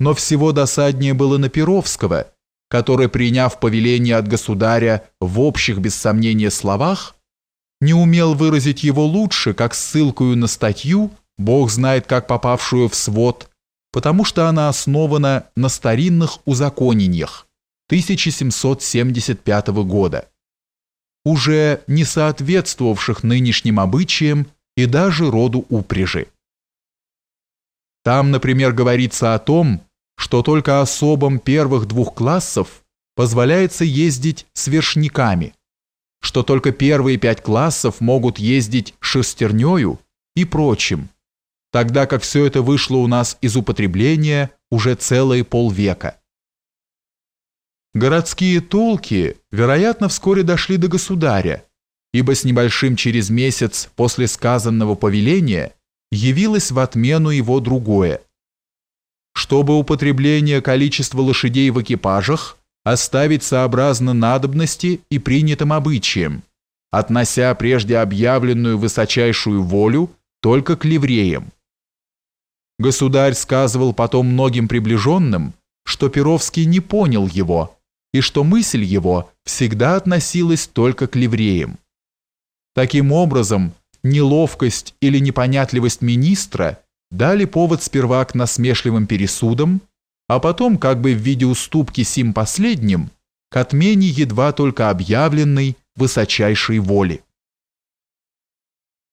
Но всего досаднее было на Перовского, который, приняв повеление от государя в общих, без сомнения, словах, не умел выразить его лучше, как ссылкою на статью, бог знает как попавшую в свод, потому что она основана на старинных узаконениях 1775 года, уже не соответствовавших нынешним обычаям и даже роду упряжи. Там, например, говорится о том, что только особам первых двух классов позволяется ездить с вершниками, что только первые пять классов могут ездить шестернёю и прочим, тогда как все это вышло у нас из употребления уже целые полвека. Городские толки, вероятно, вскоре дошли до государя, ибо с небольшим через месяц после сказанного повеления явилось в отмену его другое. Чтобы употребление количества лошадей в экипажах оставить сообразно надобности и принятым обычаям, относя прежде объявленную высочайшую волю только к ливреям. Государь сказывал потом многим приближенным, что Перовский не понял его, и что мысль его всегда относилась только к ливреям. Таким образом, неловкость или непонятливость министра дали повод сперва к насмешливым пересудам, а потом, как бы в виде уступки сим последним, к отмене едва только объявленной высочайшей воли.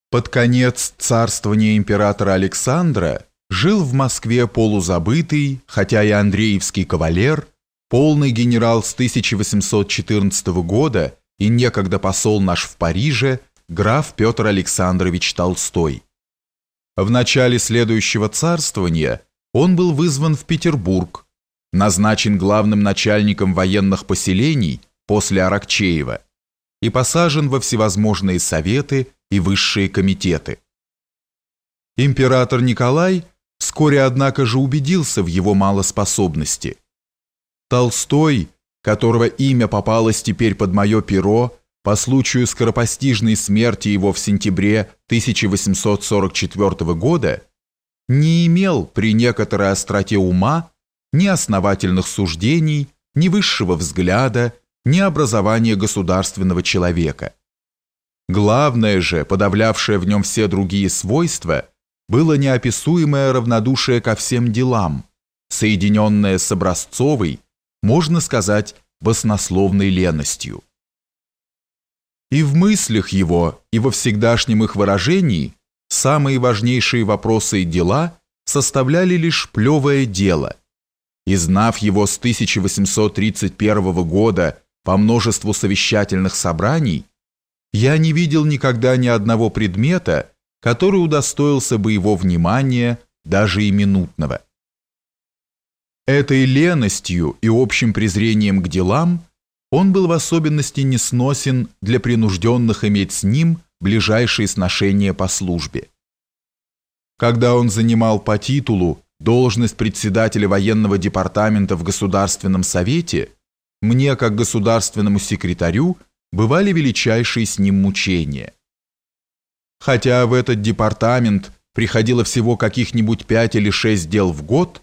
Под конец царствования императора Александра жил в Москве полузабытый, хотя и Андреевский кавалер, полный генерал с 1814 года и некогда посол наш в Париже – граф Петр Александрович Толстой. В начале следующего царствования он был вызван в Петербург, назначен главным начальником военных поселений после Аракчеева и посажен во всевозможные советы и высшие комитеты. Император Николай вскоре, однако же, убедился в его малоспособности. Толстой, которого имя попалось теперь под мое перо, по случаю скоропостижной смерти его в сентябре 1844 года не имел при некоторой остроте ума ни основательных суждений, ни высшего взгляда, ни образования государственного человека. Главное же, подавлявшее в нем все другие свойства, было неописуемое равнодушие ко всем делам, соединенное с образцовой, можно сказать, баснословной леностью. И в мыслях его, и во всегдашнем их выражении самые важнейшие вопросы и дела составляли лишь плевое дело. И знав его с 1831 года по множеству совещательных собраний, я не видел никогда ни одного предмета, который удостоился бы его внимания, даже и минутного. Этой леностью и общим презрением к делам – он был в особенности несносен для принужденных иметь с ним ближайшие сношения по службе. Когда он занимал по титулу должность председателя военного департамента в Государственном совете, мне, как государственному секретарю, бывали величайшие с ним мучения. Хотя в этот департамент приходило всего каких-нибудь пять или шесть дел в год,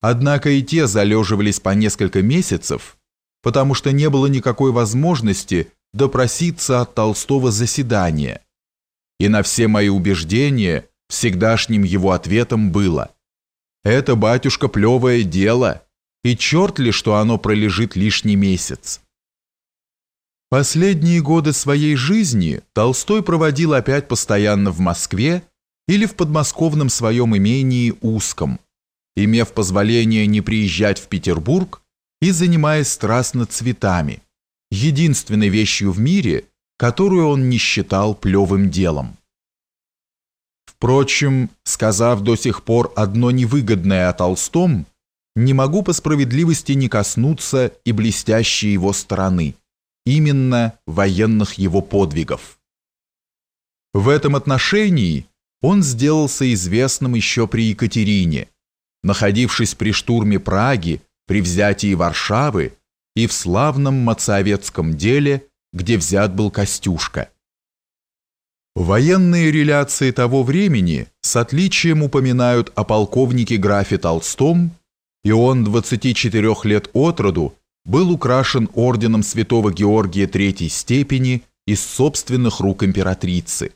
однако и те залеживались по несколько месяцев – потому что не было никакой возможности допроситься от Толстого заседания. И на все мои убеждения всегдашним его ответом было «Это, батюшка, плевое дело, и черт ли, что оно пролежит лишний месяц». Последние годы своей жизни Толстой проводил опять постоянно в Москве или в подмосковном своем имении Узком, имев позволение не приезжать в Петербург и занимаясь страстно цветами, единственной вещью в мире, которую он не считал плевым делом. Впрочем, сказав до сих пор одно невыгодное о Толстом, не могу по справедливости не коснуться и блестящей его стороны, именно военных его подвигов. В этом отношении он сделался известным еще при Екатерине, находившись при штурме Праги при взятии Варшавы и в славном Мацовецком деле, где взят был Костюшка. Военные реляции того времени с отличием упоминают о полковнике графе Толстом и он 24 лет от роду был украшен орденом святого Георгия третьей степени из собственных рук императрицы,